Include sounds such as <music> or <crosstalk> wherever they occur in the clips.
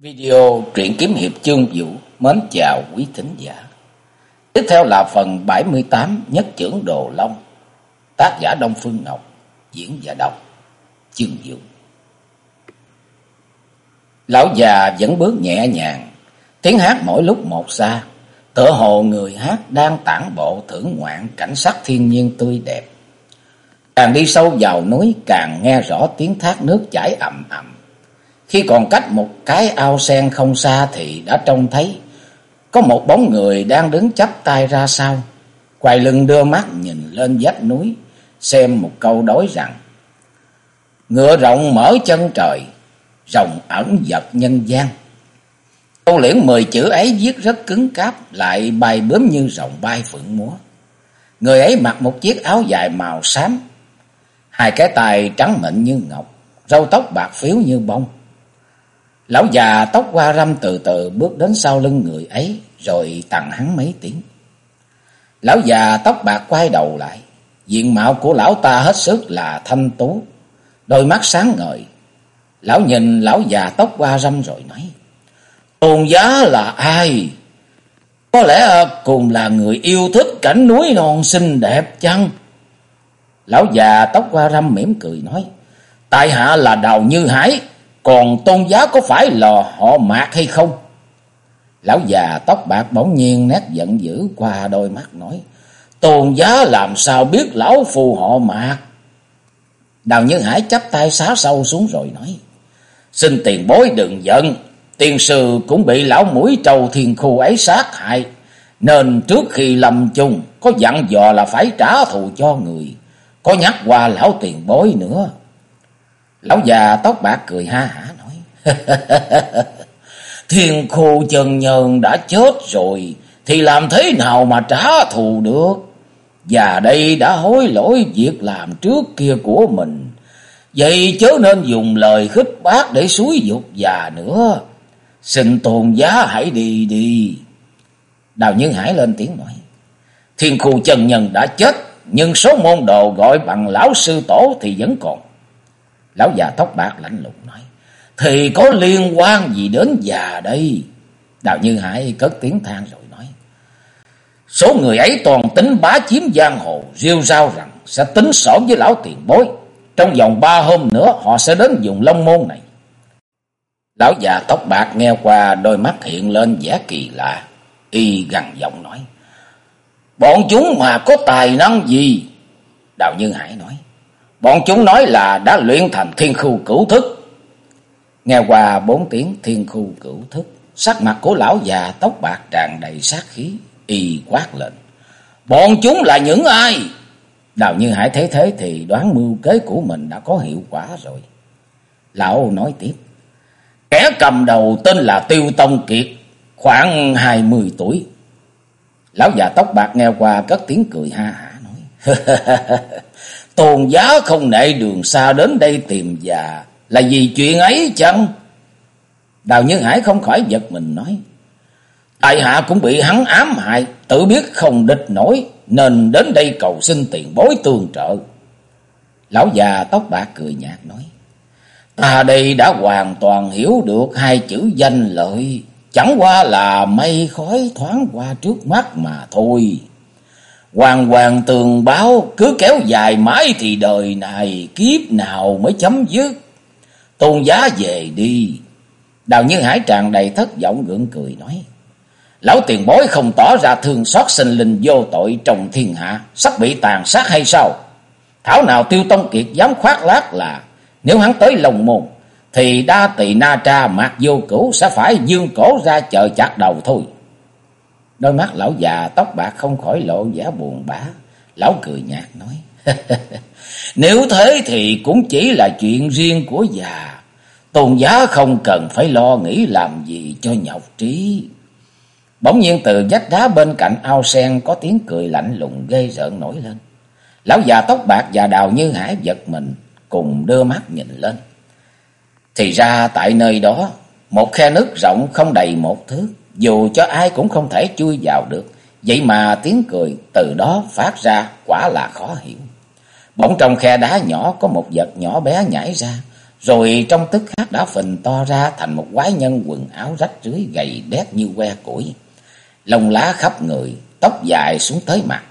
Video truyện kiếm hiệp chương vũ mến chào quý thính giả. Tiếp theo là phần 78 nhất trưởng Đồ Long. Tác giả Đông Phương Ngọc, diễn giả đọc chương vũ. Lão già vẫn bước nhẹ nhàng, tiếng hát mỗi lúc một xa, tựa hồ người hát đang tản bộ thưởng ngoạn cảnh sắc thiên nhiên tươi đẹp. Càng đi sâu vào núi càng nghe rõ tiếng thác nước chảy ầm ầm khi còn cách một cái ao sen không xa thì đã trông thấy có một bóng người đang đứng chắp tay ra sau, quay lưng đưa mắt nhìn lên vách núi, xem một câu đối rằng Ngựa rộng mở chân trời, rồng ẩn vật nhân gian. Câu liễn mười chữ ấy viết rất cứng cáp, lại bay bướm như rồng bay phượng múa. Người ấy mặc một chiếc áo dài màu xám, hai cái tay trắng mịn như ngọc, râu tóc bạc phiếu như bông. Lão già tóc qua râm từ từ bước đến sau lưng người ấy, rồi tặng hắn mấy tiếng. Lão già tóc bạc quay đầu lại, diện mạo của lão ta hết sức là thanh tú, đôi mắt sáng ngời. Lão nhìn lão già tóc qua râm rồi nói, Tôn giá là ai? Có lẽ cùng là người yêu thích cảnh núi non xinh đẹp chăng? Lão già tóc qua râm mỉm cười nói, Tại hạ là Đào Như Hải, còn tôn giáo có phải là họ mạc hay không? Lão già tóc bạc bỗng nhiên nét giận dữ qua đôi mắt nói. Tôn giá làm sao biết lão phù họ mạc? Đào như Hải chắp tay xá sâu xuống rồi nói. Xin tiền bối đừng giận. Tiền sư cũng bị lão mũi trầu thiên khu ấy sát hại. Nên trước khi lâm chung có dặn dò là phải trả thù cho người. Có nhắc qua lão tiền bối nữa. Lão già tóc bạc cười ha hả nói. <laughs> Thiên khu chân nhân đã chết rồi. Thì làm thế nào mà trả thù được? Và đây đã hối lỗi việc làm trước kia của mình. Vậy chớ nên dùng lời khích bác để suối dục già nữa. Xin tôn giá hãy đi đi. Đào Nhân Hải lên tiếng nói. Thiên khu chân nhân đã chết. Nhưng số môn đồ gọi bằng lão sư tổ thì vẫn còn. Lão già tóc bạc lạnh lùng nói. Thì có liên quan gì đến già đây? Đào Như Hải cất tiếng than rồi nói. Số người ấy toàn tính bá chiếm giang hồ, riêu rao rằng sẽ tính sổ với lão tiền bối. Trong vòng ba hôm nữa họ sẽ đến dùng long môn này. Lão già tóc bạc nghe qua đôi mắt hiện lên vẻ kỳ lạ. Y gằn giọng nói. Bọn chúng mà có tài năng gì? Đào Như Hải nói. Bọn chúng nói là đã luyện thành thiên khu cửu thức. Nghe qua bốn tiếng thiên khu cửu thức, sắc mặt của lão già tóc bạc tràn đầy sát khí, y quát lên. Bọn chúng là những ai? Đào Như Hải thấy thế thì đoán mưu kế của mình đã có hiệu quả rồi. Lão nói tiếp. Kẻ cầm đầu tên là Tiêu Tông Kiệt, khoảng hai mươi tuổi. Lão già tóc bạc nghe qua cất tiếng cười ha hả nói. <laughs> Tôn giá không nệ đường xa đến đây tìm già. Là vì chuyện ấy chăng? Đào Nhân Hải không khỏi giật mình nói. Tại hạ cũng bị hắn ám hại. Tự biết không địch nổi. Nên đến đây cầu xin tiền bối tương trợ. Lão già tóc bạc cười nhạt nói. Ta đây đã hoàn toàn hiểu được hai chữ danh lợi. Chẳng qua là mây khói thoáng qua trước mắt mà thôi. Hoàng hoàng tường báo cứ kéo dài mãi thì đời này kiếp nào mới chấm dứt. Tôn giá về đi. Đào như Hải tràn đầy thất vọng gượng cười nói. Lão tiền bối không tỏ ra thương xót sinh linh vô tội trong thiên hạ, sắp bị tàn sát hay sao? Thảo nào Tiêu Tông Kiệt dám khoác lác là nếu hắn tới lồng môn, thì đa tỳ na tra mạc vô cửu sẽ phải dương cổ ra chờ chặt đầu thôi. Đôi mắt lão già tóc bạc không khỏi lộ vẻ buồn bã. Lão cười nhạt nói. <laughs> Nếu thế thì cũng chỉ là chuyện riêng của già. Tôn giá không cần phải lo nghĩ làm gì cho nhọc trí. Bỗng nhiên từ vách đá bên cạnh ao sen có tiếng cười lạnh lùng ghê rợn nổi lên. Lão già tóc bạc và đào như hải giật mình cùng đưa mắt nhìn lên. Thì ra tại nơi đó, một khe nước rộng không đầy một thước, dù cho ai cũng không thể chui vào được. Vậy mà tiếng cười từ đó phát ra quả là khó hiểu. Bỗng trong khe đá nhỏ có một vật nhỏ bé nhảy ra, Rồi trong tức khắc đã phình to ra thành một quái nhân quần áo rách rưới gầy đét như que củi. Lông lá khắp người, tóc dài xuống tới mặt.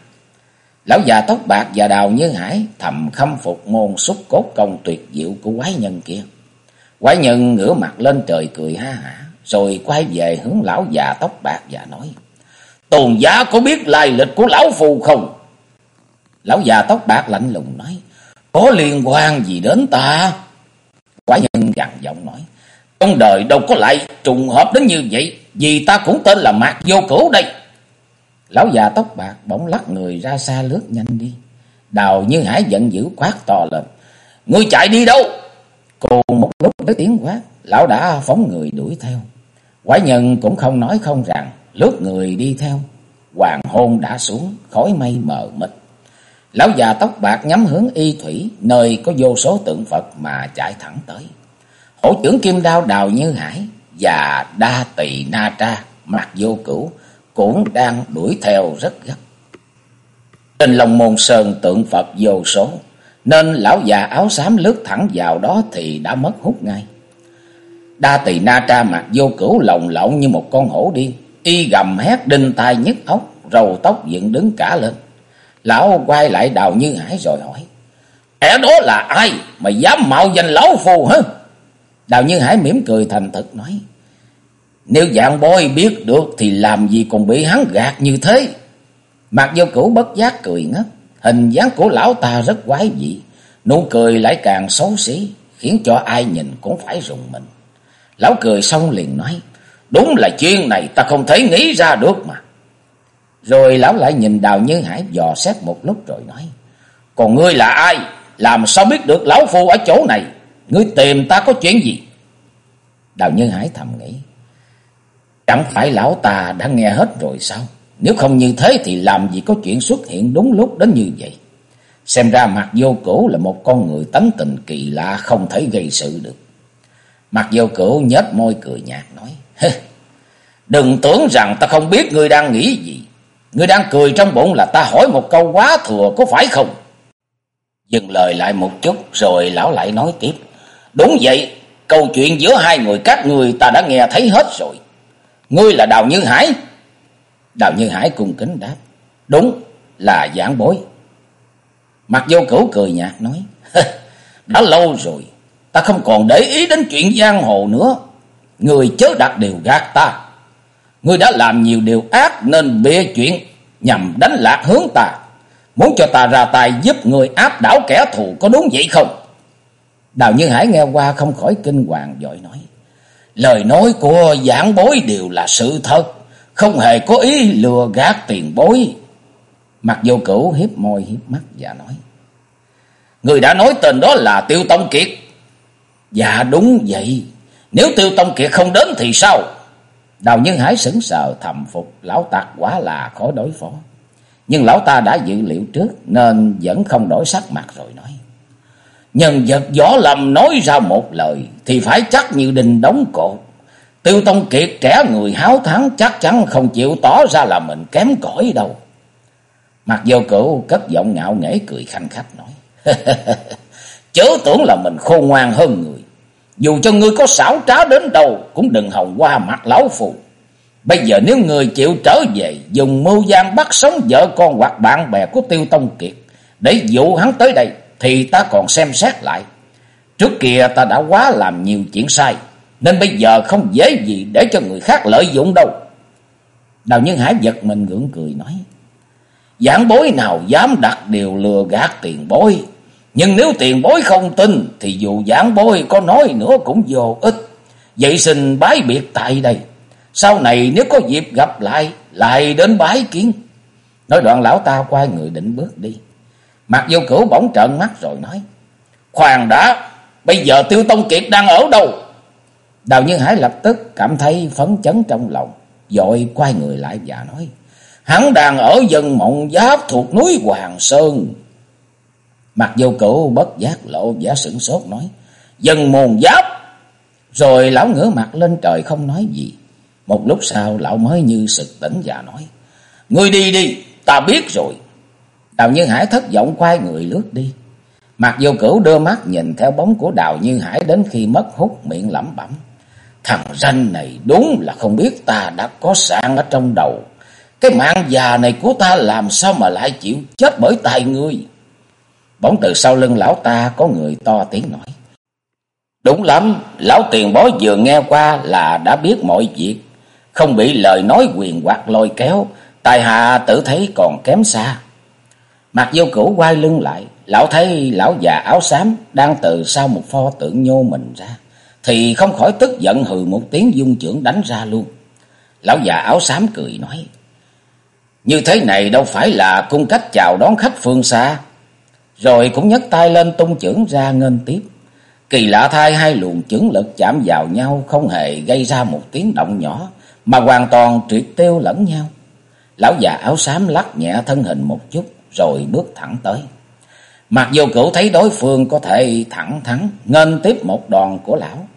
Lão già tóc bạc và đào như hải thầm khâm phục môn xúc cốt công tuyệt diệu của quái nhân kia. Quái nhân ngửa mặt lên trời cười ha hả, rồi quay về hướng lão già tóc bạc và nói. Tôn giá có biết lai lịch của lão phù không? Lão già tóc bạc lạnh lùng nói. Có liên quan gì đến ta? Quái nhân gằn giọng nói. Trong đời đâu có lại trùng hợp đến như vậy. Vì ta cũng tên là Mạc Vô Cửu đây. Lão già tóc bạc bỗng lắc người ra xa lướt nhanh đi. Đào như hải giận dữ quát to lên. Ngươi chạy đi đâu? Cùng một lúc tới tiếng quát. Lão đã phóng người đuổi theo. Quái nhân cũng không nói không rằng. Lướt người đi theo. Hoàng hôn đã xuống. Khói mây mờ mịt. Lão già tóc bạc nhắm hướng y thủy. Nơi có vô số tượng Phật mà chạy thẳng tới. Hổ trưởng kim đao đào như hải. Và đa tỳ na tra. Mặt vô cửu cũng đang đuổi theo rất gấp. Trên lòng môn sơn tượng Phật vô số, nên lão già áo xám lướt thẳng vào đó thì đã mất hút ngay. Đa tỳ na tra mặt vô cửu lồng lộng như một con hổ điên, y gầm hét đinh tai nhức óc, râu tóc dựng đứng cả lên. Lão quay lại đào như hải rồi hỏi, Kẻ đó là ai mà dám mạo danh lão phù hả? Đào như hải mỉm cười thành thật nói, nếu dạng bôi biết được thì làm gì còn bị hắn gạt như thế. Mặt vô cửu bất giác cười ngất. Hình dáng của lão ta rất quái dị. Nụ cười lại càng xấu xí. Khiến cho ai nhìn cũng phải rùng mình. Lão cười xong liền nói. Đúng là chuyện này, ta không thể nghĩ ra được mà. Rồi lão lại nhìn đào như hải dò xét một lúc rồi nói. Còn ngươi là ai? Làm sao biết được lão phu ở chỗ này? Ngươi tìm ta có chuyện gì? Đào như Hải thầm nghĩ. Chẳng phải lão ta đã nghe hết rồi sao? Nếu không như thế thì làm gì có chuyện xuất hiện đúng lúc đến như vậy? Xem ra mặt vô cửu là một con người tánh tình kỳ lạ không thể gây sự được. Mặt vô cửu nhếch môi cười nhạt nói. Đừng tưởng rằng ta không biết ngươi đang nghĩ gì. Ngươi đang cười trong bụng là ta hỏi một câu quá thừa có phải không? Dừng lời lại một chút rồi lão lại nói tiếp. Đúng vậy, câu chuyện giữa hai người các người ta đã nghe thấy hết rồi. Ngươi là Đào Như Hải. Đào Như Hải cung kính đáp. Đúng là giảng bối. Mặt vô cửu cười nhạt nói. <laughs> Đã lâu rồi. Ta không còn để ý đến chuyện giang hồ nữa. Người chớ đặt điều gạt ta. Ngươi đã làm nhiều điều ác nên bịa chuyện nhằm đánh lạc hướng ta. Muốn cho ta ra tay giúp người áp đảo kẻ thù có đúng vậy không? Đào Như Hải nghe qua không khỏi kinh hoàng dội nói. Lời nói của giảng bối đều là sự thật, không hề có ý lừa gạt tiền bối. mặc vô cửu hiếp môi hiếp mắt và nói. Người đã nói tên đó là Tiêu Tông Kiệt. Dạ đúng vậy, nếu Tiêu Tông Kiệt không đến thì sao? Đào Nhân Hải sững sờ thầm phục, lão tặc quá là khó đối phó. Nhưng lão ta đã dự liệu trước nên vẫn không đổi sắc mặt rồi nói. Nhân vật võ lầm nói ra một lời thì phải chắc như đình đóng cột. Tiêu Tông Kiệt trẻ người háo thắng chắc chắn không chịu tỏ ra là mình kém cỏi đâu. Mặc vô cửu cất giọng ngạo nghễ cười khanh khách nói. <laughs> Chớ tưởng là mình khôn ngoan hơn người. Dù cho ngươi có xảo trá đến đâu cũng đừng hòng qua mặt lão phù. Bây giờ nếu người chịu trở về dùng mưu gian bắt sống vợ con hoặc bạn bè của Tiêu Tông Kiệt để dụ hắn tới đây thì ta còn xem xét lại. Trước kia ta đã quá làm nhiều chuyện sai, nên bây giờ không dễ gì để cho người khác lợi dụng đâu. Đào Nhân Hải giật mình gượng cười nói, Giảng bối nào dám đặt điều lừa gạt tiền bối, nhưng nếu tiền bối không tin, thì dù giảng bối có nói nữa cũng vô ích. Vậy xin bái biệt tại đây. Sau này nếu có dịp gặp lại, lại đến bái kiến. Nói đoạn lão ta quay người định bước đi. Mặt vô cửu bỗng trợn mắt rồi nói. Khoan đã, bây giờ Tiêu Tông Kiệt đang ở đâu? Đào Nhân Hải lập tức cảm thấy phấn chấn trong lòng. Dội quay người lại và nói. Hắn đang ở dân mộng giáp thuộc núi Hoàng Sơn. Mặt vô cửu bất giác lộ giả sửng sốt nói. Dân môn giáp. Rồi lão ngửa mặt lên trời không nói gì. Một lúc sau lão mới như sực tỉnh và nói. Ngươi đi đi, ta biết rồi. Đào như Hải thất vọng quay người lướt đi. Mặc vô cửu đưa mắt nhìn theo bóng của đào như hải đến khi mất hút miệng lẩm bẩm. Thằng danh này đúng là không biết ta đã có sạn ở trong đầu. Cái mạng già này của ta làm sao mà lại chịu chết bởi tay ngươi. Bỗng từ sau lưng lão ta có người to tiếng nói. Đúng lắm, lão tiền bối vừa nghe qua là đã biết mọi việc. Không bị lời nói quyền hoặc lôi kéo, tài hạ tự thấy còn kém xa. Mặt vô cửu quay lưng lại, lão thấy lão già áo xám đang từ sau một pho tượng nhô mình ra. Thì không khỏi tức giận hừ một tiếng dung trưởng đánh ra luôn. Lão già áo xám cười nói. Như thế này đâu phải là cung cách chào đón khách phương xa. Rồi cũng nhấc tay lên tung trưởng ra ngân tiếp. Kỳ lạ thay hai luồng chưởng lực chạm vào nhau không hề gây ra một tiếng động nhỏ, mà hoàn toàn triệt tiêu lẫn nhau. Lão già áo xám lắc nhẹ thân hình một chút, rồi bước thẳng tới. Mặc dù cửu thấy đối phương có thể thẳng thắn, ngân tiếp một đòn của lão,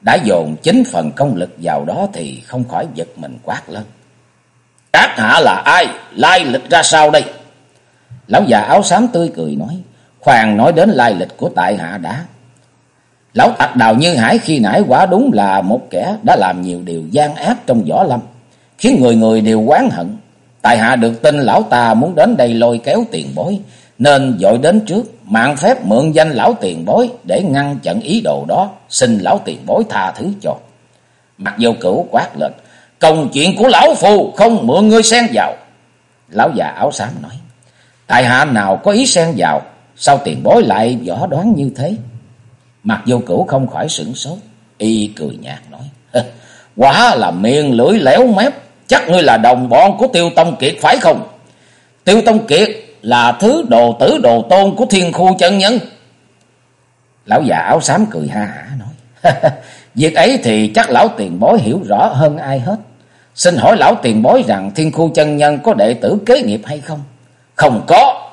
đã dồn chính phần công lực vào đó thì không khỏi giật mình quát lên. Các hạ là ai? Lai lịch ra sao đây? Lão già áo xám tươi cười nói. Khoan nói đến lai lịch của tại hạ đã. Lão tặc đào như hải khi nãy quả đúng là một kẻ đã làm nhiều điều gian ác trong võ lâm. Khiến người người đều quán hận. Tại hạ được tin lão ta muốn đến đây lôi kéo tiền bối. Nên dội đến trước, mạng phép mượn danh lão tiền bối để ngăn chặn ý đồ đó. Xin lão tiền bối tha thứ cho. Mặc vô cửu quát lên. Công chuyện của lão phù không mượn ngươi xen vào. Lão già áo xám nói. Tại hạ nào có ý xen vào. Sao tiền bối lại võ đoán như thế? Mặt vô cửu không khỏi sửng sốt. Y cười nhạt nói. Quá là miệng lưỡi léo mép. Chắc ngươi là đồng bọn của Tiêu Tông Kiệt phải không? Tiêu Tông Kiệt là thứ đồ tử đồ tôn của thiên khu chân nhân. Lão già áo xám cười ha hả nói. <laughs> Việc ấy thì chắc lão tiền bối hiểu rõ hơn ai hết. Xin hỏi lão tiền bối rằng thiên khu chân nhân có đệ tử kế nghiệp hay không? Không có.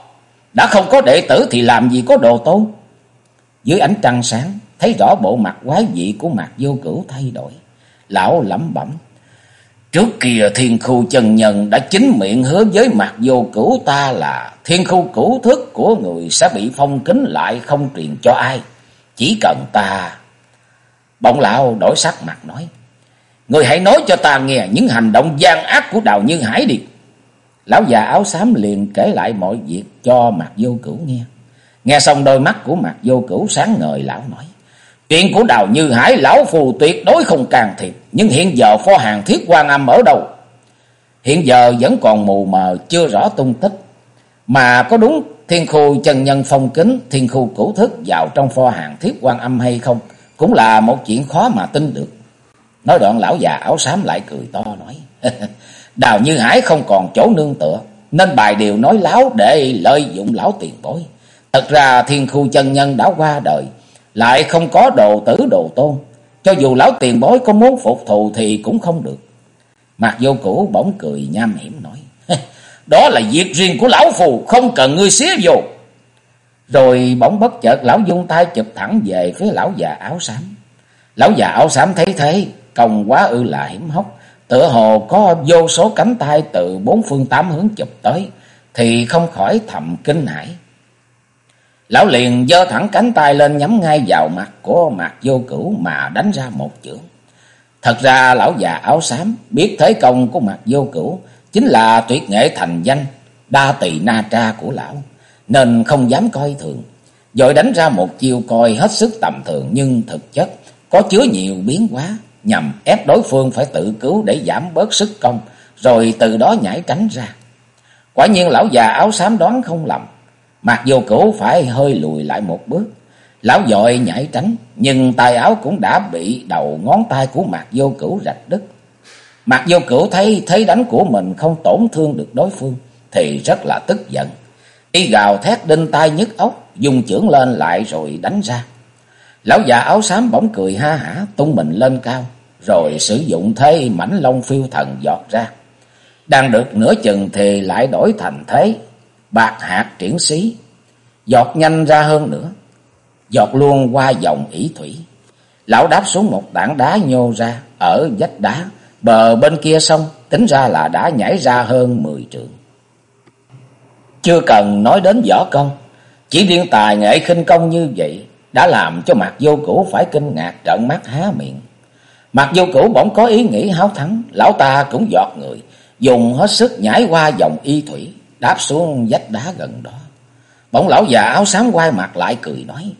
Đã không có đệ tử thì làm gì có đồ tôn? Dưới ánh trăng sáng, thấy rõ bộ mặt quái dị của mặt vô cửu thay đổi. Lão lẩm bẩm. Trước kia thiên khu chân nhân đã chính miệng hứa với mặt vô cửu ta là thiên khu cửu thức của người sẽ bị phong kính lại không truyền cho ai. Chỉ cần ta... Bỗng lão đổi sắc mặt nói. Người hãy nói cho ta nghe những hành động gian ác của Đào Như Hải đi. Lão già áo xám liền kể lại mọi việc cho mặt vô cửu nghe. Nghe xong đôi mắt của mặt vô cửu sáng ngời, lão nói. Chuyện của Đào Như Hải, lão phù tuyệt đối không can thiệp. Nhưng hiện giờ pho hàng thiết quan âm ở đâu? Hiện giờ vẫn còn mù mờ, chưa rõ tung tích. Mà có đúng thiên khu chân nhân phong kính, thiên khu cửu thức vào trong pho hàng thiết quan âm hay không? Cũng là một chuyện khó mà tin được. Nói đoạn lão già áo xám lại cười to nói. <laughs> Đào Như Hải không còn chỗ nương tựa. Nên bài điều nói láo để lợi dụng lão tiền bối. Thật ra thiên khu chân nhân đã qua đời. Lại không có đồ tử đồ tôn. Cho dù lão tiền bối có muốn phục thù thì cũng không được. Mạc vô cũ bỗng cười nham hiểm nói. Đó là việc riêng của lão phù. Không cần ngươi xía vô. Rồi bỗng bất chợt lão dung tay chụp thẳng về phía lão già áo xám. Lão già áo xám thấy thế. Công quá ư là hiểm hóc. Tựa hồ có vô số cánh tay từ bốn phương tám hướng chụp tới. Thì không khỏi thầm kinh hãi. Lão liền giơ thẳng cánh tay lên nhắm ngay vào mặt của mặt vô cửu mà đánh ra một chưởng. Thật ra lão già áo xám biết thế công của mặt vô cửu chính là tuyệt nghệ thành danh, đa tỳ na tra của lão. Nên không dám coi thường. Rồi đánh ra một chiêu coi hết sức tầm thường nhưng thực chất có chứa nhiều biến hóa, nhằm ép đối phương phải tự cứu để giảm bớt sức công, rồi từ đó nhảy tránh ra. Quả nhiên lão già áo xám đoán không lầm. Mặc vô cửu phải hơi lùi lại một bước. Lão dội nhảy tránh, nhưng tay áo cũng đã bị đầu ngón tay của Mạc Vô Cửu rạch đứt. Mạc Vô Cửu thấy thấy đánh của mình không tổn thương được đối phương, thì rất là tức giận. Y gào thét đinh tai nhức óc, dùng chưởng lên lại rồi đánh ra. Lão già áo xám bỗng cười ha hả, tung mình lên cao, rồi sử dụng thế mảnh long phiêu thần giọt ra. Đang được nửa chừng thì lại đổi thành thế bạc hạt triển xí, giọt nhanh ra hơn nữa, giọt luôn qua dòng ỷ thủy. Lão đáp xuống một tảng đá nhô ra ở vách đá, bờ bên kia sông, tính ra là đã nhảy ra hơn mười trượng. Chưa cần nói đến võ công, Chỉ riêng tài nghệ khinh công như vậy đã làm cho mặt vô cửu phải kinh ngạc trợn mắt há miệng. Mặt vô cửu bỗng có ý nghĩ háo thắng, lão ta cũng giọt người, dùng hết sức nhảy qua dòng y thủy, đáp xuống vách đá gần đó. Bỗng lão già áo xám quay mặt lại cười nói,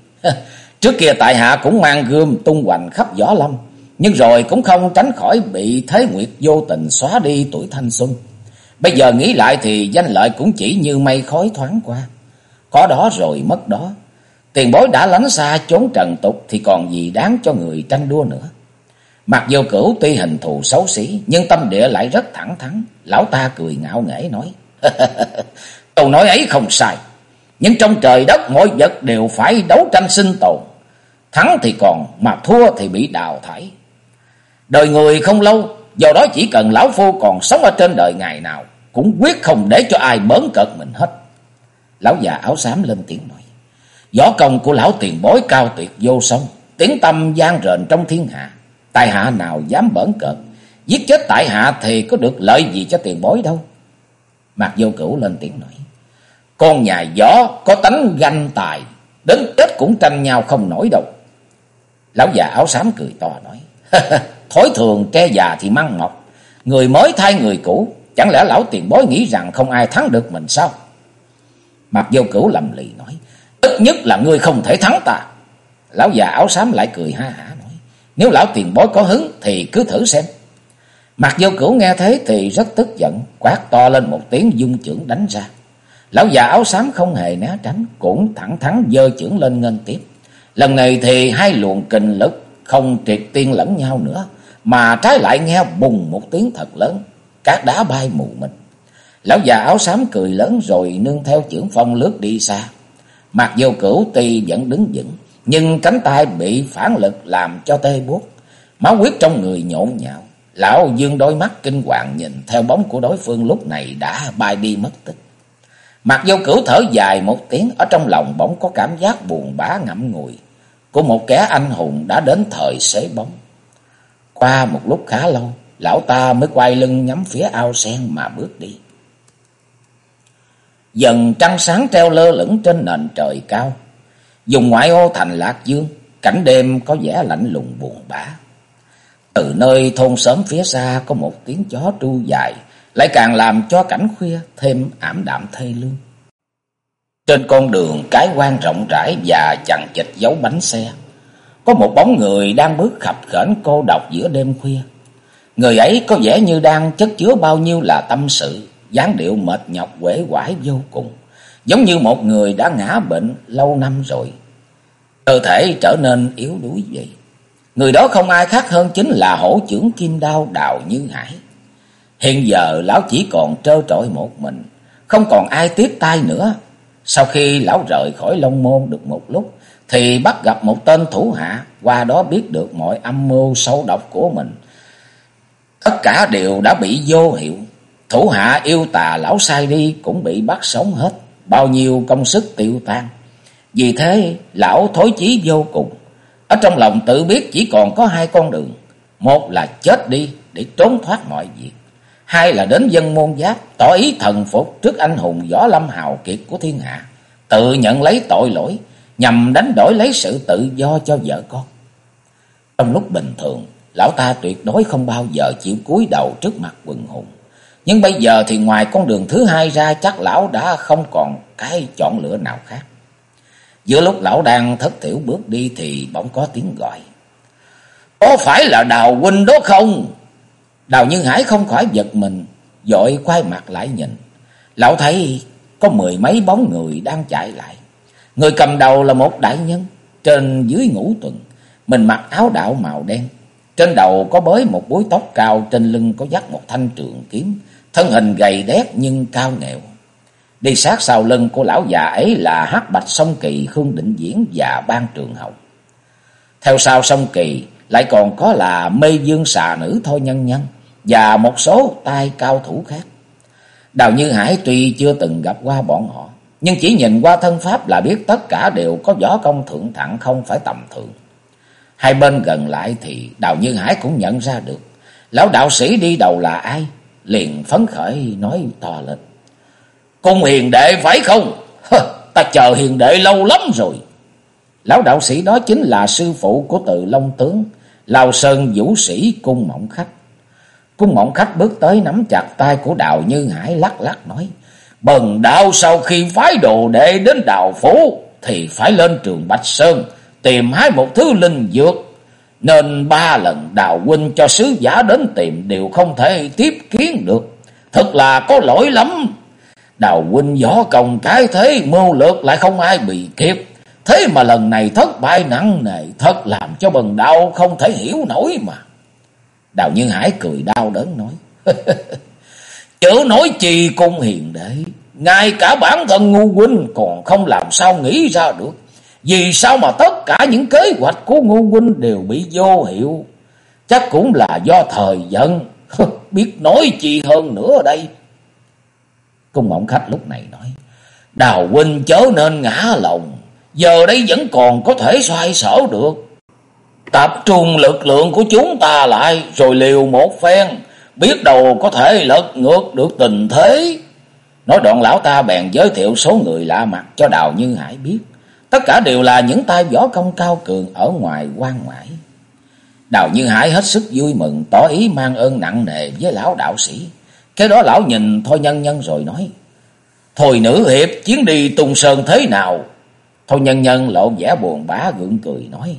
trước kia tại hạ cũng mang gươm tung hoành khắp võ lâm, nhưng rồi cũng không tránh khỏi bị Thế Nguyệt vô tình xóa đi tuổi thanh xuân. Bây giờ nghĩ lại thì danh lợi cũng chỉ như mây khói thoáng qua. Có đó rồi mất đó. Tiền bối đã lánh xa trốn trần tục thì còn gì đáng cho người tranh đua nữa. Mặc dù cửu tuy hình thù xấu xí nhưng tâm địa lại rất thẳng thắn. Lão ta cười ngạo nghễ nói. <laughs> Câu nói ấy không sai. Nhưng trong trời đất mọi vật đều phải đấu tranh sinh tồn. Thắng thì còn, mà thua thì bị đào thải. Đời người không lâu, Do đó chỉ cần lão phu còn sống ở trên đời ngày nào, Cũng quyết không để cho ai bớn cợt mình hết Lão già áo xám lên tiếng nói, Võ công của lão tiền bối cao tuyệt vô song Tiếng tâm gian rền trong thiên hạ Tại hạ nào dám bẩn cợt Giết chết tại hạ thì có được lợi gì cho tiền bối đâu Mạc vô cửu lên tiếng nói, Con nhà gió có tánh ganh tài, Đến chết cũng tranh nhau không nổi đâu Lão già áo xám cười to nói, <laughs> Thói thường tre già thì măng mọc. Người mới thay người cũ. Chẳng lẽ lão tiền bối nghĩ rằng không ai thắng được mình sao? Mặc vô cửu lầm lì nói. Ít nhất là ngươi không thể thắng ta. Lão già áo xám lại cười ha hả nói. Nếu lão tiền bối có hứng thì cứ thử xem. Mặc vô cửu nghe thế thì rất tức giận. Quát to lên một tiếng dung trưởng đánh ra. Lão già áo xám không hề né tránh. Cũng thẳng thắn dơ trưởng lên ngân tiếp. Lần này thì hai luồng kinh lực không triệt tiên lẫn nhau nữa mà trái lại nghe bùng một tiếng thật lớn, các đá bay mù mịt. Lão già áo xám cười lớn rồi nương theo chưởng phong lướt đi xa. Mặc vô cửu tuy vẫn đứng vững, nhưng cánh tay bị phản lực làm cho tê buốt, máu huyết trong người nhộn nhạo. Lão dương đôi mắt kinh hoàng nhìn theo bóng của đối phương lúc này đã bay đi mất tích. Mặc dù cửu thở dài một tiếng, ở trong lòng bỗng có cảm giác buồn bã ngậm ngùi của một kẻ anh hùng đã đến thời xế bóng. Qua một lúc khá lâu, lão ta mới quay lưng nhắm phía ao sen mà bước đi. Dần trăng sáng treo lơ lửng trên nền trời cao. Dùng ngoại ô thành Lạc Dương, cảnh đêm có vẻ lạnh lùng buồn bã. Từ nơi thôn xóm phía xa có một tiếng chó tru dài, lại càng làm cho cảnh khuya thêm ảm đạm thê lương. Trên con đường cái quan rộng rãi và chằng chịt dấu bánh xe. Có một bóng người đang bước khập khểnh cô độc giữa đêm khuya. Người ấy có vẻ như đang chất chứa bao nhiêu là tâm sự, dáng điệu mệt nhọc quể quải vô cùng. Giống như một người đã ngã bệnh lâu năm rồi. Cơ thể trở nên yếu đuối vậy. Người đó không ai khác hơn chính là hổ trưởng kim đao đào như hải. Hiện giờ lão chỉ còn trơ trọi một mình, không còn ai tiếp tay nữa. Sau khi lão rời khỏi Long Môn được một lúc, thì bắt gặp một tên thủ hạ, qua đó biết được mọi âm mưu sâu độc của mình. Tất cả đều đã bị vô hiệu. Thủ hạ yêu tà lão sai đi cũng bị bắt sống hết, bao nhiêu công sức tiêu tan. Vì thế, lão thối chí vô cùng. Ở trong lòng tự biết chỉ còn có hai con đường. Một là chết đi để trốn thoát mọi việc. Hai là đến dân môn giáp tỏ ý thần phục trước anh hùng võ lâm hào kiệt của thiên hạ. Tự nhận lấy tội lỗi, nhằm đánh đổi lấy sự tự do cho vợ con. Trong lúc bình thường, lão ta tuyệt đối không bao giờ chịu cúi đầu trước mặt quần hùng. Nhưng bây giờ thì ngoài con đường thứ hai ra chắc lão đã không còn cái chọn lựa nào khác. Giữa lúc lão đang thất thiểu bước đi thì bỗng có tiếng gọi. Có phải là Đào huynh đó không? Đào Nhân Hải không khỏi giật mình, dội quay mặt lại nhìn. Lão thấy có mười mấy bóng người đang chạy lại. Người cầm đầu là một đại nhân, trên dưới ngũ tuần, mình mặc áo đạo màu đen. Trên đầu có bới một búi tóc cao, trên lưng có dắt một thanh trường kiếm, thân hình gầy đét nhưng cao nghèo. Đi sát sau lưng của lão già ấy là hắc bạch sông kỳ, Khương Định Diễn và Ban Trường Hồng. Theo sau sông kỳ lại còn có là mê dương xà nữ thôi nhân nhân và một số tay cao thủ khác. Đào Như Hải tuy chưa từng gặp qua bọn họ, nhưng chỉ nhìn qua thân pháp là biết tất cả đều có võ công thượng thẳng không phải tầm thường. Hai bên gần lại thì Đào Như Hải cũng nhận ra được. Lão đạo sĩ đi đầu là ai? Liền phấn khởi nói to lên. Cung hiền đệ phải không? ta chờ hiền đệ lâu lắm rồi. Lão đạo sĩ đó chính là sư phụ của tự Long Tướng, Lào Sơn Vũ Sĩ Cung Mộng Khách. Cung Mộng Khách bước tới nắm chặt tay của Đào Như Hải lắc lắc nói, Bần đạo sau khi phái đồ đệ đến đào phố thì phải lên trường Bạch Sơn tìm hái một thứ linh dược. Nên ba lần đào huynh cho sứ giả đến tìm đều không thể tiếp kiến được. Thật là có lỗi lắm. Đào huynh võ công cái thế, mưu lược lại không ai bị kịp. Thế mà lần này thất bại nặng nề, thật làm cho bần đạo không thể hiểu nổi mà. Đào Như Hải cười đau đớn nói. <laughs> chữ nói chi cung hiền đệ. Ngay cả bản thân ngu huynh còn không làm sao nghĩ ra được. Vì sao mà tất cả những kế hoạch của ngu huynh đều bị vô hiệu. Chắc cũng là do thời giận. <laughs> Biết nói chi hơn nữa đây. Cung mộng khách lúc này nói. Đào huynh chớ nên ngã lòng. Giờ đây vẫn còn có thể xoay sở được. Tập trung lực lượng của chúng ta lại rồi liều một phen. Biết đâu có thể lật ngược được tình thế. Nói đoạn lão ta bèn giới thiệu số người lạ mặt cho Đào Như Hải biết. Tất cả đều là những tay võ công cao cường ở ngoài quan ngoại. Đào Như Hải hết sức vui mừng, tỏ ý mang ơn nặng nề với lão đạo sĩ. Cái đó lão nhìn Thôi Nhân Nhân rồi nói. Thôi nữ hiệp, chuyến đi tung sơn thế nào? Thôi Nhân Nhân lộ vẻ buồn bã gượng cười nói.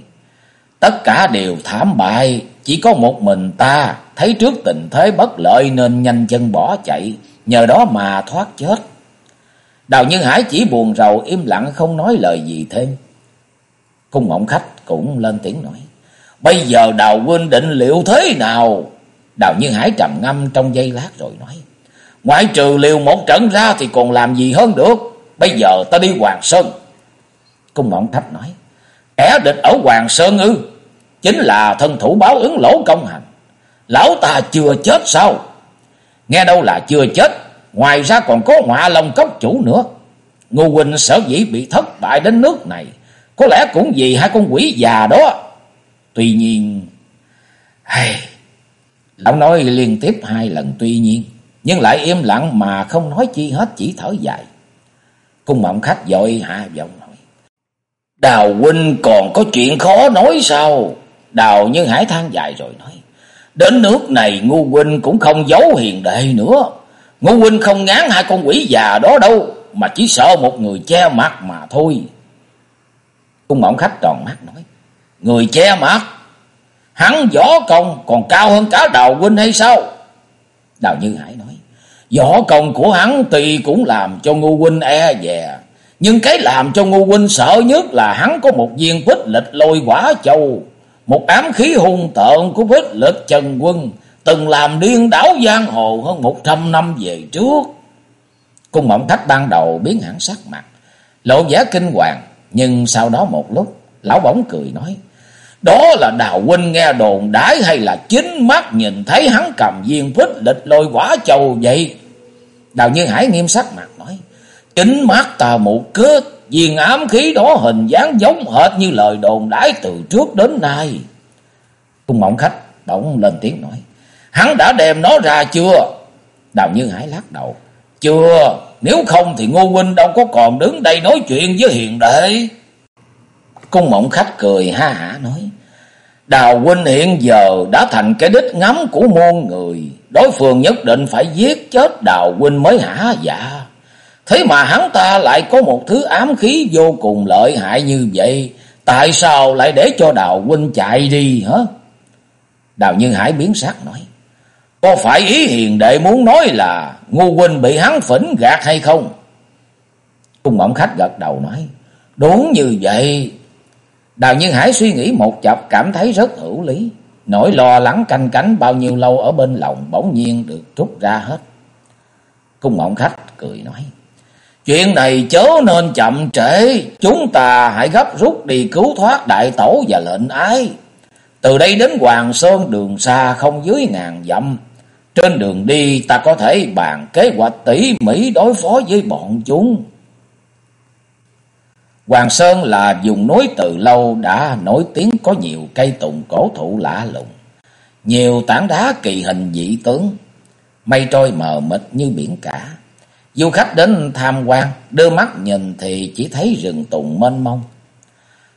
Tất cả đều thảm bại, chỉ có một mình ta thấy trước tình thế bất lợi nên nhanh chân bỏ chạy, nhờ đó mà thoát chết. Đào Nhân Hải chỉ buồn rầu im lặng không nói lời gì thêm. Cung ngộng khách cũng lên tiếng nói. Bây giờ Đào huynh định liệu thế nào? Đào như Hải trầm ngâm trong giây lát rồi nói. Ngoại trừ liều một trận ra thì còn làm gì hơn được. Bây giờ ta đi Hoàng Sơn. Cung Ngọn Thách nói. Kẻ địch ở Hoàng Sơn ư? Chính là thân thủ báo ứng lỗ công hành. Lão ta chưa chết sao? Nghe đâu là chưa chết. Ngoài ra còn có họa long cốc chủ nữa. Ngô Quỳnh sở dĩ bị thất bại đến nước này. Có lẽ cũng vì hai con quỷ già đó. Tuy nhiên... Hay... Lão nói liên tiếp hai lần tuy nhiên. Nhưng lại im lặng mà không nói chi hết, chỉ thở dài. Cung mộng khách dội hạ giọng nói. Đào huynh còn có chuyện khó nói sao? Đào như Hải than dài rồi nói. Đến nước này ngu huynh cũng không giấu hiền đệ nữa. Ngu huynh không ngán hai con quỷ già đó đâu. Mà chỉ sợ một người che mặt mà thôi. Cung mộng khách tròn mắt nói. Người che mặt. Hắn võ công còn cao hơn cả đào huynh hay sao? Đào Như Hải nói. Võ công của hắn tuy cũng làm cho ngu huynh e dè. Nhưng cái làm cho ngu huynh sợ nhất là hắn có một viên phích lịch lôi quả châu. Một ám khí hung tợn của phích lịch Trần Quân từng làm điên đảo giang hồ hơn một trăm năm về trước. Cung mộng thách ban đầu biến hẳn sắc mặt, lộ vẻ kinh hoàng, nhưng sau đó một lúc, lão bỗng cười nói, đó là đào huynh nghe đồn đái hay là chính mắt nhìn thấy hắn cầm viên phích lịch lôi quả châu vậy? Đào Như Hải nghiêm sắc mặt nói, chính mắt ta một cướp viên ám khí đó hình dáng giống hệt như lời đồn đái từ trước đến nay. Cung mộng khách bỗng lên tiếng nói, hắn đã đem nó ra chưa? Đào Như Hải lắc đầu, chưa, nếu không thì Ngô Huynh đâu có còn đứng đây nói chuyện với hiền đệ. Cung mộng khách cười ha hả nói, Đào huynh hiện giờ đã thành cái đích ngắm của muôn người. Đối phương nhất định phải giết chết đào huynh mới hả dạ. Thế mà hắn ta lại có một thứ ám khí vô cùng lợi hại như vậy. Tại sao lại để cho đào huynh chạy đi hả? Đào như Hải biến sắc nói. Có phải ý hiền đệ muốn nói là ngu huynh bị hắn phỉnh gạt hay không? Cung mộng khách gật đầu nói. Đúng như vậy. Đào Nhân Hải suy nghĩ một chập, cảm thấy rất hữu lý. Nỗi lo lắng canh cánh bao nhiêu lâu ở bên lòng bỗng nhiên được trút ra hết. Cung mộng khách cười nói. Chuyện này chớ nên chậm trễ. Chúng ta hãy gấp rút đi cứu thoát đại tổ và lệnh ái. Từ đây đến Hoàng Sơn đường xa không dưới ngàn dặm. Trên đường đi ta có thể bàn kế hoạch tỉ mỉ đối phó với bọn chúng. Hoàng Sơn là vùng núi từ lâu đã nổi tiếng có nhiều cây tùng cổ thụ lạ lùng. Nhiều tảng đá kỳ hình dị tướng, mây trôi mờ mịt như biển cả. Du khách đến tham quan, đưa mắt nhìn thì chỉ thấy rừng tùng mênh mông.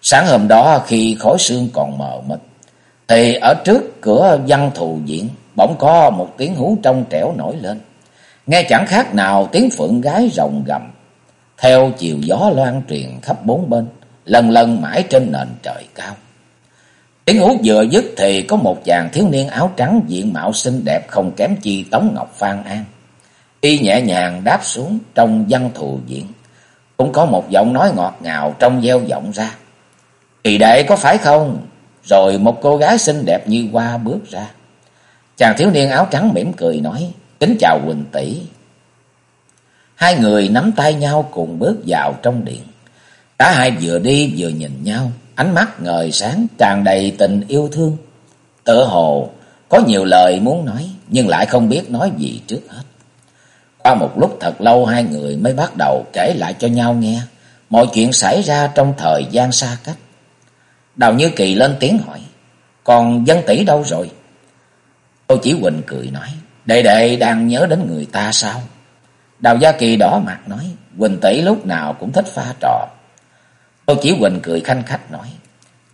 Sáng hôm đó khi khói sương còn mờ mịt, thì ở trước cửa văn thù diễn bỗng có một tiếng hú trong trẻo nổi lên. Nghe chẳng khác nào tiếng phượng gái rồng gầm, theo chiều gió loan truyền khắp bốn bên, lần lần mãi trên nền trời cao. Tiếng hú vừa dứt thì có một chàng thiếu niên áo trắng diện mạo xinh đẹp không kém chi Tống Ngọc Phan An. Y nhẹ nhàng đáp xuống trong văn thù diễn. Cũng có một giọng nói ngọt ngào trong gieo giọng ra. Kỳ đệ có phải không? Rồi một cô gái xinh đẹp như hoa bước ra. Chàng thiếu niên áo trắng mỉm cười nói. Kính chào Quỳnh tỷ Hai người nắm tay nhau cùng bước vào trong điện. Cả hai vừa đi vừa nhìn nhau. Ánh mắt ngời sáng tràn đầy tình yêu thương. Tự hồ có nhiều lời muốn nói nhưng lại không biết nói gì trước hết. Qua một lúc thật lâu hai người mới bắt đầu kể lại cho nhau nghe mọi chuyện xảy ra trong thời gian xa cách. Đào Như Kỳ lên tiếng hỏi, còn dân tỷ đâu rồi? Tô Chỉ Huỳnh cười nói, đệ đệ đang nhớ đến người ta sao? Đào Gia Kỳ đỏ mặt nói, Huỳnh tỷ lúc nào cũng thích pha trò. Tô Chỉ Huỳnh cười khanh khách nói,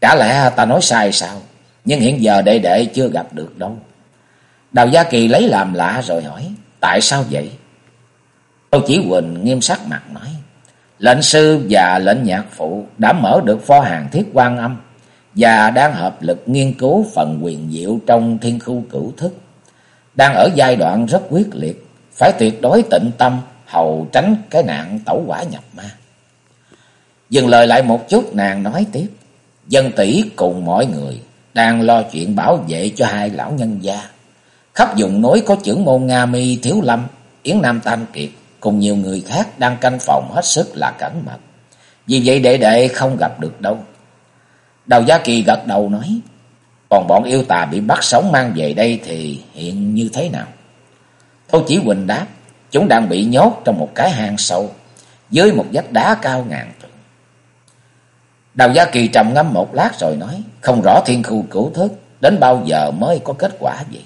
chả lẽ ta nói sai sao? Nhưng hiện giờ đệ đệ chưa gặp được đâu. Đào Gia Kỳ lấy làm lạ rồi hỏi, tại sao vậy? Tô Chỉ Huỳnh nghiêm sắc mặt nói, lệnh sư và lệnh nhạc phụ đã mở được pho hàng thiết quan âm và đang hợp lực nghiên cứu phần quyền diệu trong thiên khu cửu thức. Đang ở giai đoạn rất quyết liệt, phải tuyệt đối tịnh tâm hầu tránh cái nạn tẩu quả nhập ma. Dừng lời lại một chút nàng nói tiếp, dân tỷ cùng mọi người đang lo chuyện bảo vệ cho hai lão nhân gia. Khắp vùng núi có trưởng môn Nga Mi Thiếu Lâm, Yến Nam Tam Kiệt cùng nhiều người khác đang canh phòng hết sức là cẩn mật. Vì vậy đệ đệ không gặp được đâu. đầu Gia Kỳ gật đầu nói, còn bọn yêu tà bị bắt sống mang về đây thì hiện như thế nào? Tô Chỉ Huỳnh đáp, chúng đang bị nhốt trong một cái hang sâu, dưới một vách đá cao ngàn trượng. Đào Gia Kỳ trầm ngâm một lát rồi nói, không rõ thiên khu cửu thức, đến bao giờ mới có kết quả gì?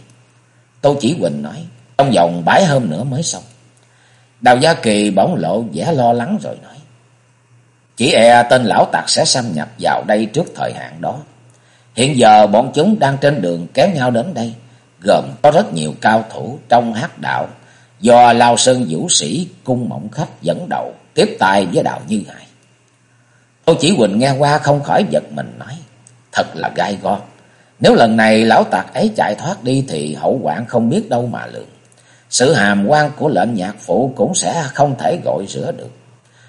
Tô Chỉ Huỳnh nói, trong vòng bảy hôm nữa mới xong. Đào Gia Kỳ bỗng lộ vẻ lo lắng rồi nói. Chỉ e tên lão tặc sẽ xâm nhập vào đây trước thời hạn đó. Hiện giờ bọn chúng đang trên đường kéo nhau đến đây, gồm có rất nhiều cao thủ trong hát đạo, do Lao Sơn Vũ Sĩ cung mộng khách dẫn đầu, tiếp tay với đạo Như Hải. Tô Chỉ Huỳnh nghe qua không khỏi giật mình nói, thật là gai go. Nếu lần này lão tặc ấy chạy thoát đi thì hậu quả không biết đâu mà lượng. Sự hàm quan của lệnh nhạc phụ cũng sẽ không thể gọi rửa được.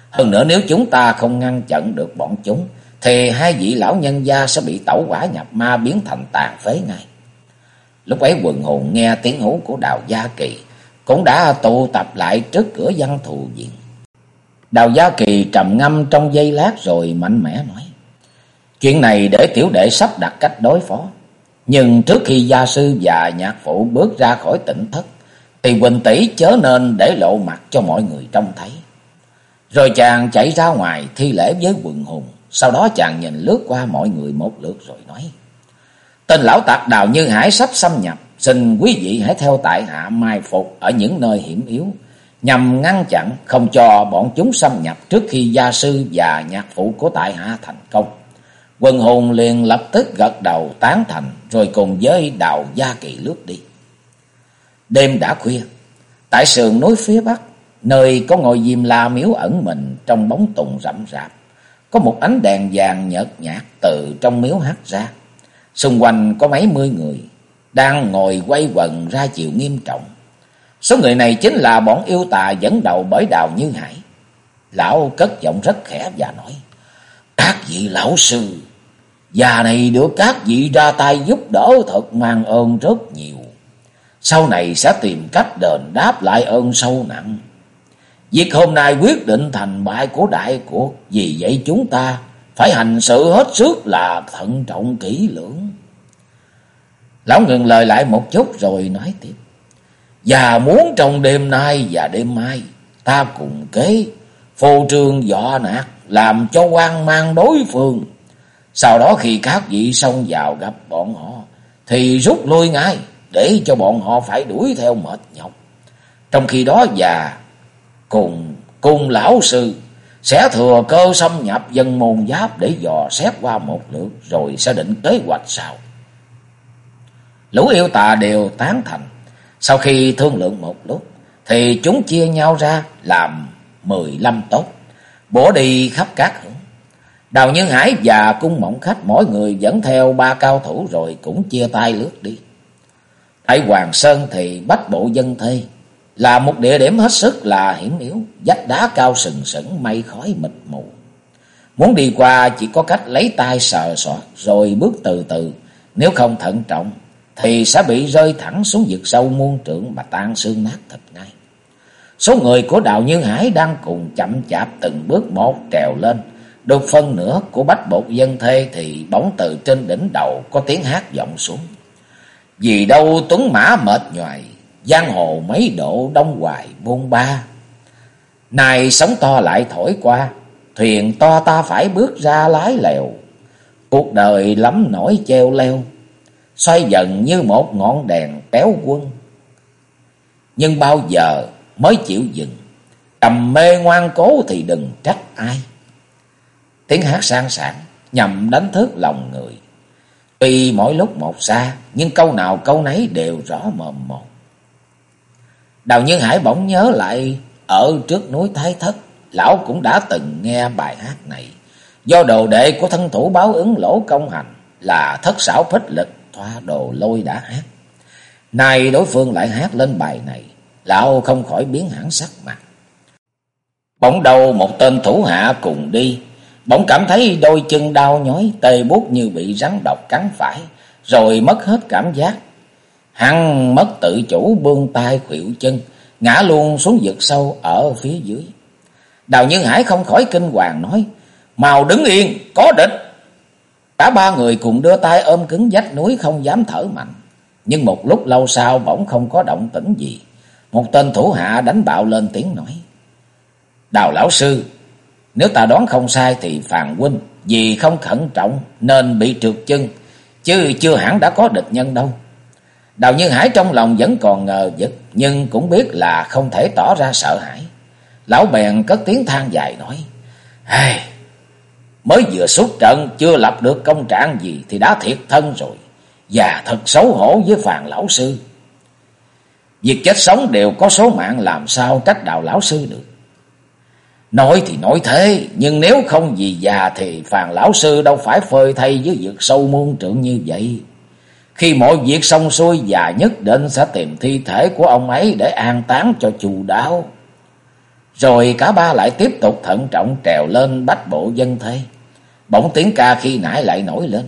Hơn nữa nếu chúng ta không ngăn chặn được bọn chúng, thì hai vị lão nhân gia sẽ bị tẩu quả nhập ma biến thành tàn phế ngay. Lúc ấy quần hồn nghe tiếng hú của Đào Gia Kỳ, cũng đã tụ tập lại trước cửa văn thù viện. Đào Gia Kỳ trầm ngâm trong giây lát rồi mạnh mẽ nói. Chuyện này để tiểu đệ sắp đặt cách đối phó. Nhưng trước khi gia sư và nhạc phụ bước ra khỏi tỉnh thất, thì Quỳnh tỷ chớ nên để lộ mặt cho mọi người trông thấy. Rồi chàng chạy ra ngoài thi lễ với quần hùng. Sau đó chàng nhìn lướt qua mọi người một lượt rồi nói. Tên lão tạc đào Như Hải sắp xâm nhập. Xin quý vị hãy theo tại hạ mai phục ở những nơi hiểm yếu. Nhằm ngăn chặn không cho bọn chúng xâm nhập trước khi gia sư và nhạc phụ của tại hạ thành công. Quần hùng liền lập tức gật đầu tán thành rồi cùng với đào gia kỳ lướt đi. Đêm đã khuya, tại sườn núi phía bắc, nơi có ngôi diêm la miếu ẩn mình trong bóng tùng rậm rạp, có một ánh đèn vàng nhợt nhạt từ trong miếu hắt ra. Xung quanh có mấy mươi người đang ngồi quay quần ra chiều nghiêm trọng. Số người này chính là bọn yêu tà dẫn đầu bởi Đào Như Hải. Lão cất giọng rất khẽ và nói: "Các vị lão sư, già này được các vị ra tay giúp đỡ thật mang ơn rất nhiều sau này sẽ tìm cách đền đáp lại ơn sâu nặng. Việc hôm nay quyết định thành bại của đại cuộc, vì vậy chúng ta phải hành sự hết sức là thận trọng kỹ lưỡng. Lão ngừng lời lại một chút rồi nói tiếp. Và muốn trong đêm nay và đêm mai, ta cùng kế, phô trương dọ nạt, làm cho quan mang đối phương. Sau đó khi các vị xông vào gặp bọn họ, thì rút lui ngay để cho bọn họ phải đuổi theo mệt nhọc. Trong khi đó già cùng cùng lão sư sẽ thừa cơ xâm nhập dân môn giáp để dò xét qua một lượt rồi sẽ định kế hoạch sau. Lũ yêu tà đều tán thành. Sau khi thương lượng một lúc thì chúng chia nhau ra làm mười lăm tốt, bỏ đi khắp các hướng. Đào Nhân Hải và cung mộng khách mỗi người dẫn theo ba cao thủ rồi cũng chia tay lướt đi. Tại Hoàng Sơn thì bắt bộ dân thê là một địa điểm hết sức là hiểm yếu, vách đá cao sừng sững mây khói mịt mù. Muốn đi qua chỉ có cách lấy tay sờ soạt rồi bước từ từ, nếu không thận trọng thì sẽ bị rơi thẳng xuống vực sâu muôn trượng mà tan xương nát thịt ngay. Số người của Đào Như Hải đang cùng chậm chạp từng bước một trèo lên, được phân nửa của bách bột dân thê thì bóng từ trên đỉnh đầu có tiếng hát vọng xuống. Vì đâu tuấn mã mệt nhoài, giang hồ mấy độ đông hoài buông ba. Này sóng to lại thổi qua, thuyền to ta phải bước ra lái lèo. Cuộc đời lắm nổi treo leo, xoay dần như một ngọn đèn kéo quân. Nhưng bao giờ mới chịu dừng, trầm mê ngoan cố thì đừng trách ai. Tiếng hát sang sảng nhằm đánh thức lòng người. Tuy mỗi lúc một xa, nhưng câu nào câu nấy đều rõ mồm một. Đào Nhân Hải bỗng nhớ lại ở trước núi Thái Thất, lão cũng đã từng nghe bài hát này. Do đồ đệ của thân thủ báo ứng lỗ công hành là thất xảo phích lực thoa đồ lôi đã hát. Nay đối phương lại hát lên bài này, lão không khỏi biến hẳn sắc mặt. Bỗng đầu một tên thủ hạ cùng đi, bỗng cảm thấy đôi chân đau nhói, tê bút như bị rắn độc cắn phải, rồi mất hết cảm giác. Hắn mất tự chủ bươn tay khuỵu chân, ngã luôn xuống vực sâu ở phía dưới. Đào Nhân Hải không khỏi kinh hoàng nói, Màu đứng yên, có địch. Cả ba người cùng đưa tay ôm cứng vách núi không dám thở mạnh. Nhưng một lúc lâu sau bỗng không có động tĩnh gì. Một tên thủ hạ đánh bạo lên tiếng nói. Đào lão sư, nếu ta đoán không sai thì Phàn huynh vì không khẩn trọng nên bị trượt chân, chứ chưa hẳn đã có địch nhân đâu. Đào như Hải trong lòng vẫn còn ngờ vực, nhưng cũng biết là không thể tỏ ra sợ hãi. Lão bèn cất tiếng than dài nói, hey, mới vừa xuất trận chưa lập được công trạng gì thì đã thiệt thân rồi, và thật xấu hổ với Phàn Lão Sư. Việc chết sống đều có số mạng làm sao trách đào lão sư được. Nói thì nói thế, nhưng nếu không vì già thì Phàn Lão Sư đâu phải phơi thay với việc sâu muôn trượng như vậy. Khi mọi việc xong xuôi già nhất định sẽ tìm thi thể của ông ấy để an táng cho chu đáo. Rồi cả ba lại tiếp tục thận trọng trèo lên bách bộ dân thê Bỗng tiếng ca khi nãy lại nổi lên.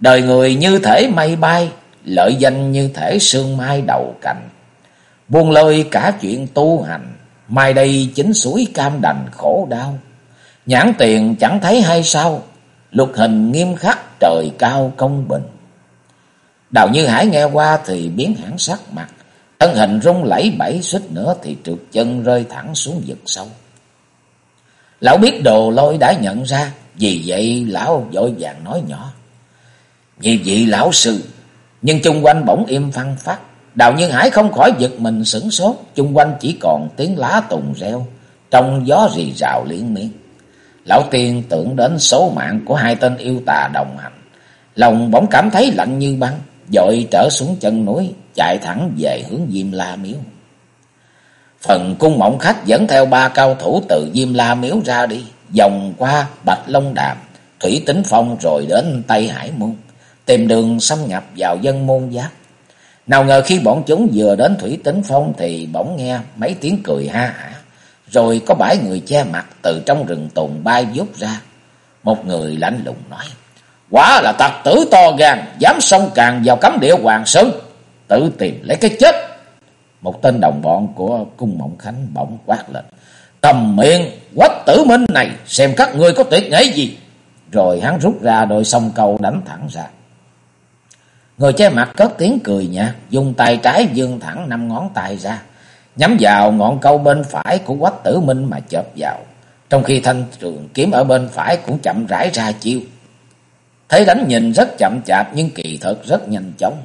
Đời người như thể mây bay, lợi danh như thể sương mai đầu cành. Buông lơi cả chuyện tu hành, mai đây chính suối cam đành khổ đau. Nhãn tiền chẳng thấy hay sao, luật hình nghiêm khắc trời cao công bình. Đào Như Hải nghe qua thì biến hẳn sắc mặt, thân hình rung lẫy bẩy suýt nữa thì trượt chân rơi thẳng xuống vực sâu. Lão biết đồ lôi đã nhận ra, vì vậy lão vội vàng nói nhỏ. vì vậy lão sư, nhưng chung quanh bỗng im phăng phát. Đào như Hải không khỏi giật mình sửng sốt, chung quanh chỉ còn tiếng lá tùng reo, trong gió rì rào liên miên. Lão tiên tưởng đến số mạng của hai tên yêu tà đồng hành, lòng bỗng cảm thấy lạnh như băng, dội trở xuống chân núi, chạy thẳng về hướng Diêm La Miếu. Phần cung mộng khách dẫn theo ba cao thủ từ Diêm La Miếu ra đi, vòng qua Bạch Long Đàm, Thủy Tính Phong rồi đến Tây Hải Môn, tìm đường xâm nhập vào dân môn giác Nào ngờ khi bọn chúng vừa đến Thủy Tính Phong thì bỗng nghe mấy tiếng cười ha hả, rồi có bảy người che mặt từ trong rừng tùng bay vút ra. Một người lạnh lùng nói, Quả là tặc tử to gan, dám xông càng vào cấm địa Hoàng Sơn, tự tìm lấy cái chết. Một tên đồng bọn của cung mộng khánh bỗng quát lên. Cầm miệng, quách tử minh này, xem các ngươi có tuyệt nghệ gì. Rồi hắn rút ra đôi song câu đánh thẳng ra. Người che mặt cất tiếng cười nhạt, dùng tay trái dương thẳng năm ngón tay ra, nhắm vào ngọn câu bên phải của quách tử minh mà chộp vào. Trong khi thanh trường kiếm ở bên phải cũng chậm rãi ra chiêu. Thấy đánh nhìn rất chậm chạp nhưng kỳ thực rất nhanh chóng.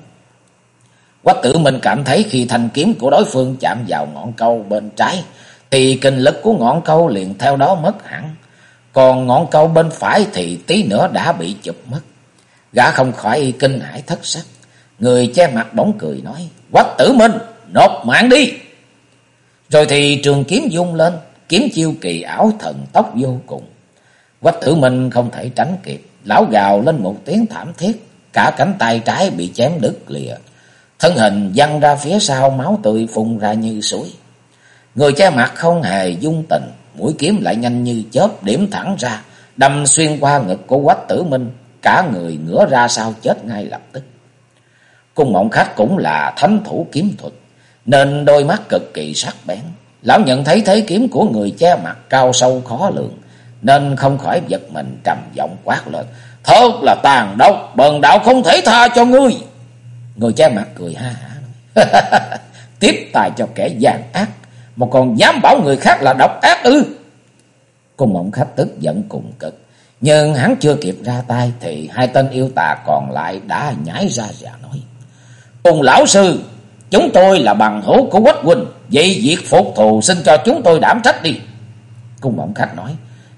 Quách tử minh cảm thấy khi thanh kiếm của đối phương chạm vào ngọn câu bên trái thì kinh lực của ngọn câu liền theo đó mất hẳn. Còn ngọn câu bên phải thì tí nữa đã bị chụp mất. Gã không khỏi kinh hãi thất sắc. Người che mặt bóng cười nói, Quách tử minh, nộp mạng đi. Rồi thì trường kiếm dung lên, kiếm chiêu kỳ ảo thần tốc vô cùng. Quách tử minh không thể tránh kịp, lão gào lên một tiếng thảm thiết, cả cánh tay trái bị chém đứt lìa. Thân hình văng ra phía sau máu tươi phun ra như suối. Người che mặt không hề dung tình, mũi kiếm lại nhanh như chớp điểm thẳng ra, đâm xuyên qua ngực của Quách Tử Minh, cả người ngửa ra sau chết ngay lập tức. Cung mộng khách cũng là thánh thủ kiếm thuật, nên đôi mắt cực kỳ sắc bén. Lão nhận thấy thế kiếm của người che mặt cao sâu khó lường, nên không khỏi giật mình trầm giọng quát lên. Thật là tàn độc, bần đạo không thể tha cho ngươi. Người che mặt cười ha hả. Tiếp tài cho kẻ gian ác, một còn dám bảo người khác là độc ác ư. Cung mộng khách tức giận cùng cực. Nhưng hắn chưa kịp ra tay thì hai tên yêu tà còn lại đã nhảy ra và nói. Cùng lão sư, chúng tôi là bằng hữu của Quách Huynh. Vậy việc phục thù xin cho chúng tôi đảm trách đi. Cung mộng khách nói.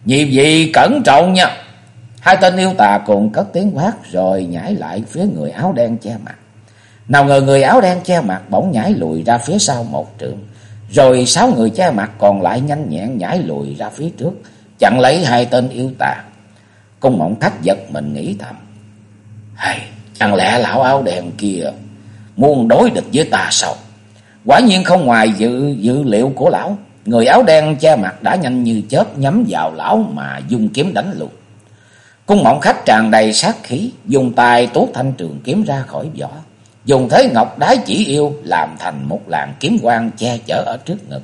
Nhịp vậy cẩn trọng nha. Hai tên yêu tà cùng cất tiếng quát rồi nhảy lại phía người áo đen che mặt. Nào ngờ người áo đen che mặt bỗng nhảy lùi ra phía sau một trượng. Rồi sáu người che mặt còn lại nhanh nhẹn nhảy lùi ra phía trước, chặn lấy hai tên yêu tà. Cung mộng thách giật mình nghĩ thầm. Hay, chẳng lẽ lão áo đen kia muốn đối địch với ta sao? Quả nhiên không ngoài dự dự liệu của lão. Người áo đen che mặt đã nhanh như chớp nhắm vào lão mà dùng kiếm đánh luôn. Cung mộng khách tràn đầy sát khí, dùng tay tuốt thanh trường kiếm ra khỏi vỏ. Dùng thế ngọc đái chỉ yêu làm thành một làn kiếm quang che chở ở trước ngực.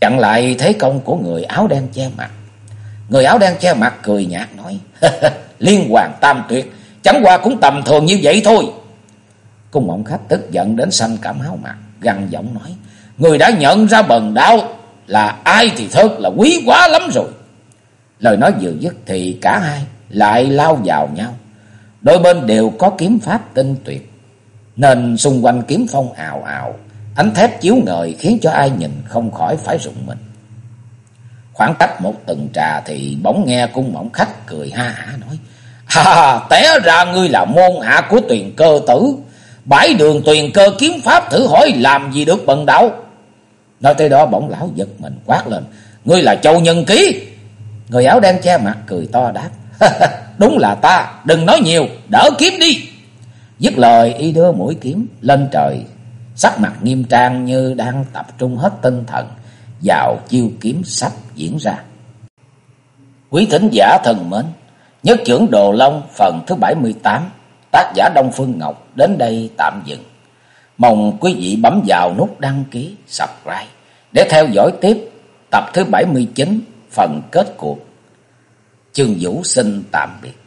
Chặn lại thế công của người áo đen che mặt. Người áo đen che mặt cười nhạt nói. Liên hoàng tam tuyệt, chẳng qua cũng tầm thường như vậy thôi. Cung mộng khách tức giận đến xanh cảm háo mặt, gằn giọng nói. Người đã nhận ra bần đạo là ai thì thật là quý quá lắm rồi. Lời nói vừa dứt thì cả hai lại lao vào nhau. Đôi bên đều có kiếm pháp tinh tuyệt. Nên xung quanh kiếm phong ào ào. Ánh thép chiếu ngời khiến cho ai nhìn không khỏi phải rụng mình. Khoảng cách một tầng trà thì bỗng nghe cung mỏng khách cười ha hả nói. Ha, té ra ngươi là môn hạ của tuyền cơ tử. Bãi đường tuyền cơ kiếm pháp thử hỏi làm gì được bần đạo. Nói tới đó bỗng lão giật mình quát lên. Ngươi là châu nhân ký. Người áo đen che mặt cười to đáp. <laughs> Đúng là ta, đừng nói nhiều, đỡ kiếm đi. Dứt lời y đưa mũi kiếm lên trời, sắc mặt nghiêm trang như đang tập trung hết tinh thần vào chiêu kiếm sắp diễn ra. Quý thính giả thần mến, nhất trưởng Đồ Long phần thứ 78, tác giả Đông Phương Ngọc đến đây tạm dừng. Mong quý vị bấm vào nút đăng ký, subscribe để theo dõi tiếp tập thứ 79 phần kết cuộc. Chương Vũ xin tạm biệt.